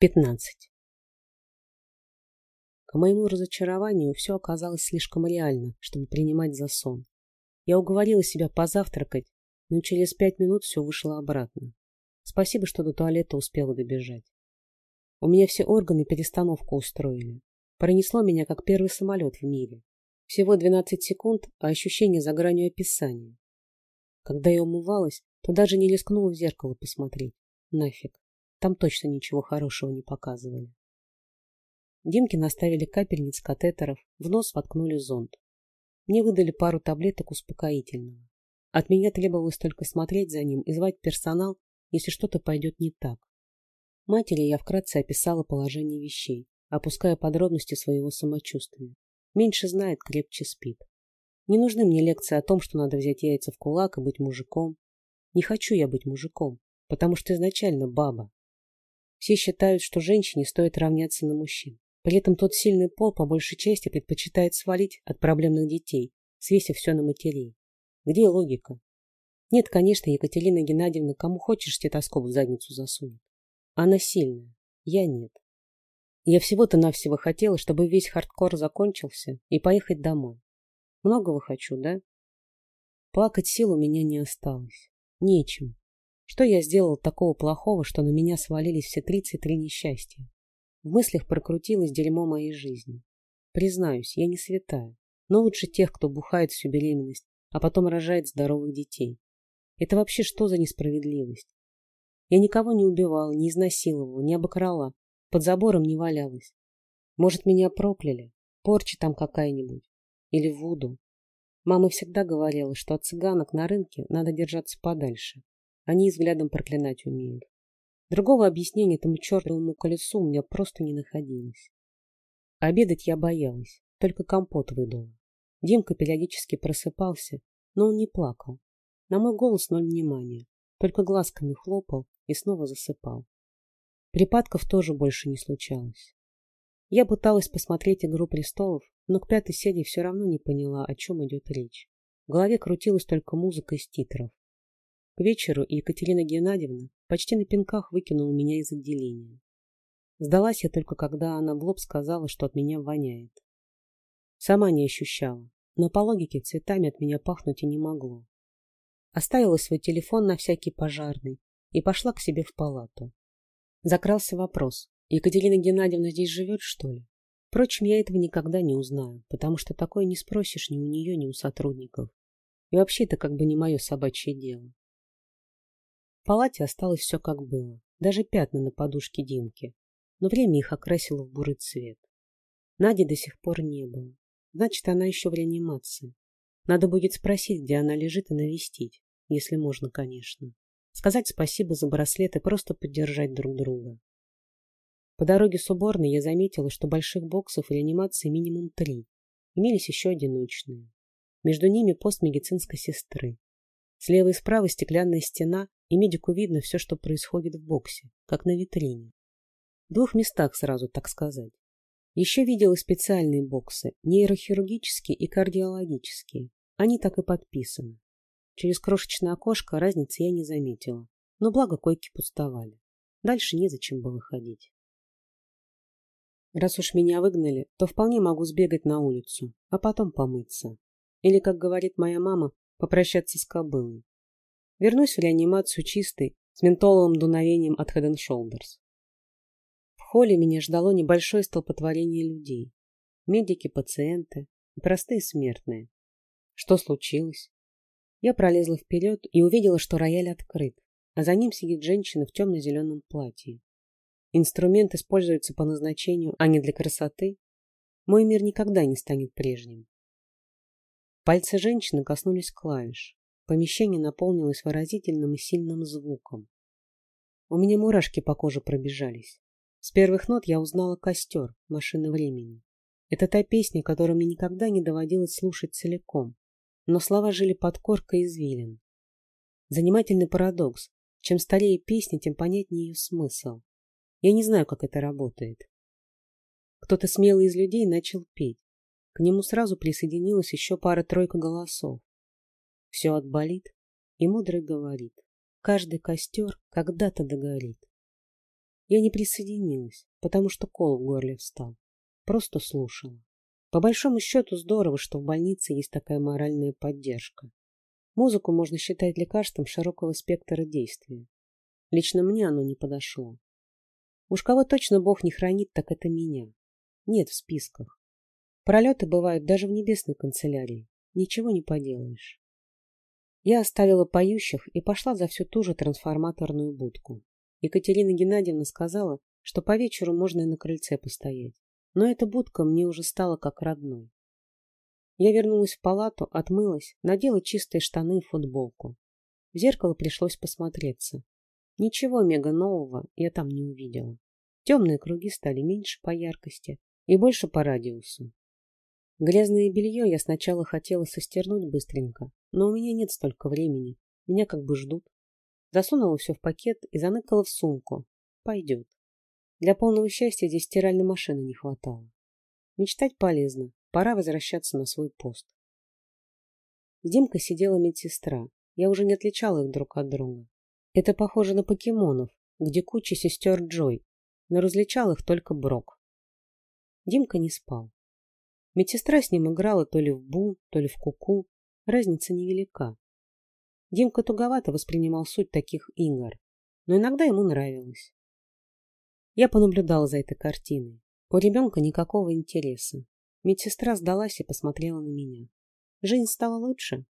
15. К моему разочарованию все оказалось слишком реально, чтобы принимать за сон. Я уговорила себя позавтракать, но через пять минут все вышло обратно. Спасибо, что до туалета успела добежать. У меня все органы перестановку устроили. Пронесло меня, как первый самолет в мире. Всего 12 секунд, а ощущение за гранью описания. Когда я умывалась, то даже не рискнула в зеркало посмотреть. Нафиг. Там точно ничего хорошего не показывали. Димке наставили капельниц катетеров, в нос воткнули зонд. Мне выдали пару таблеток успокоительного. От меня требовалось только смотреть за ним и звать персонал, если что-то пойдет не так. Матери я вкратце описала положение вещей, опуская подробности своего самочувствия. Меньше знает, крепче спит. Не нужны мне лекции о том, что надо взять яйца в кулак и быть мужиком. Не хочу я быть мужиком, потому что изначально баба. Все считают, что женщине стоит равняться на мужчин. При этом тот сильный пол по большей части предпочитает свалить от проблемных детей, свесив все на матерей. Где логика? Нет, конечно, Екатерина Геннадьевна кому хочешь стетоскоп в задницу засунет. Она сильная, я нет. Я всего-то навсего хотела, чтобы весь хардкор закончился и поехать домой. Многого хочу, да? Плакать сил у меня не осталось. Нечем. Что я сделал такого плохого, что на меня свалились все тридцать три несчастья? В мыслях прокрутилось дерьмо моей жизни. Признаюсь, я не святая, но лучше тех, кто бухает всю беременность, а потом рожает здоровых детей. Это вообще что за несправедливость? Я никого не убивала, не изнасиловала, не обокрала, под забором не валялась. Может, меня прокляли? Порча там какая-нибудь? Или вуду? Мама всегда говорила, что от цыганок на рынке надо держаться подальше. Они взглядом проклинать умеют. Другого объяснения этому чертовому колесу у меня просто не находилось. Обедать я боялась, только компот выдала. Димка периодически просыпался, но он не плакал. На мой голос ноль внимания, только глазками хлопал и снова засыпал. Припадков тоже больше не случалось. Я пыталась посмотреть «Игру престолов», но к пятой серии все равно не поняла, о чем идет речь. В голове крутилась только музыка из титров. К вечеру Екатерина Геннадьевна почти на пинках выкинула меня из отделения. Сдалась я только, когда она в лоб сказала, что от меня воняет. Сама не ощущала, но по логике цветами от меня пахнуть и не могло. Оставила свой телефон на всякий пожарный и пошла к себе в палату. Закрался вопрос. Екатерина Геннадьевна здесь живет, что ли? Впрочем, я этого никогда не узнаю, потому что такое не спросишь ни у нее, ни у сотрудников. И вообще это как бы не мое собачье дело. Палате осталось все как было, даже пятна на подушке Димки, но время их окрасило в бурый цвет. Нади до сих пор не было. Значит, она еще в реанимации. Надо будет спросить, где она лежит, и навестить, если можно, конечно. Сказать спасибо за браслет и просто поддержать друг друга. По дороге с уборной я заметила, что больших боксов в реанимации минимум три. Имелись еще одиночные. Между ними пост медицинской сестры. Слева и справа стеклянная стена, и медику видно все, что происходит в боксе, как на витрине. В двух местах сразу, так сказать. Еще видела специальные боксы, нейрохирургические и кардиологические. Они так и подписаны. Через крошечное окошко разницы я не заметила, но благо койки пустовали. Дальше незачем было ходить. Раз уж меня выгнали, то вполне могу сбегать на улицу, а потом помыться. Или, как говорит моя мама, попрощаться с кобылой. Вернусь в реанимацию чистой, с ментоловым дуновением от Head Shoulders. В холле меня ждало небольшое столпотворение людей. Медики, пациенты и простые смертные. Что случилось? Я пролезла вперед и увидела, что рояль открыт, а за ним сидит женщина в темно-зеленом платье. Инструмент используется по назначению, а не для красоты. Мой мир никогда не станет прежним. Пальцы женщины коснулись клавиш. Помещение наполнилось выразительным и сильным звуком. У меня мурашки по коже пробежались. С первых нот я узнала «Костер» машины времени. Это та песня, которую мне никогда не доводилось слушать целиком но слова жили под коркой извилин. Занимательный парадокс. Чем старее песня, тем понятнее ее смысл. Я не знаю, как это работает. Кто-то смелый из людей начал петь. К нему сразу присоединилась еще пара-тройка голосов. Все отболит, и мудрый говорит. Каждый костер когда-то догорит. Я не присоединилась, потому что кол в горле встал. Просто слушала. По большому счету здорово, что в больнице есть такая моральная поддержка. Музыку можно считать лекарством широкого спектра действия. Лично мне оно не подошло. Уж кого точно Бог не хранит, так это меня. Нет в списках. Пролеты бывают даже в небесной канцелярии. Ничего не поделаешь. Я оставила поющих и пошла за всю ту же трансформаторную будку. Екатерина Геннадьевна сказала, что по вечеру можно и на крыльце постоять. Но эта будка мне уже стала как родной. Я вернулась в палату, отмылась, надела чистые штаны и футболку. В зеркало пришлось посмотреться. Ничего мега нового я там не увидела. Темные круги стали меньше по яркости и больше по радиусу. Грязное белье я сначала хотела состернуть быстренько, но у меня нет столько времени. Меня как бы ждут. Засунула все в пакет и заныкала в сумку. Пойдет. Для полного счастья здесь стиральной машины не хватало. Мечтать полезно. Пора возвращаться на свой пост. С Димкой сидела медсестра. Я уже не отличала их друг от друга. Это похоже на покемонов, где куча сестер Джой, но различал их только Брок. Димка не спал. Медсестра с ним играла то ли в бум, то ли в куку. -ку. Разница невелика. Димка туговато воспринимал суть таких игр, но иногда ему нравилось. Я понаблюдала за этой картиной. У ребенка никакого интереса. Медсестра сдалась и посмотрела на меня. Жизнь стала лучше?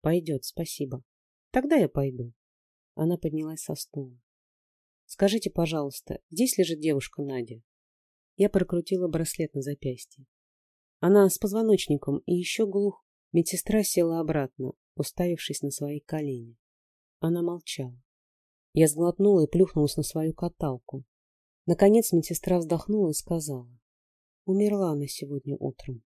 Пойдет, спасибо. Тогда я пойду. Она поднялась со стула. Скажите, пожалуйста, здесь лежит девушка Надя? Я прокрутила браслет на запястье. Она с позвоночником и еще глух. Медсестра села обратно, уставившись на свои колени. Она молчала. Я сглотнула и плюхнулась на свою каталку. Наконец медсестра вздохнула и сказала. Умерла она сегодня утром.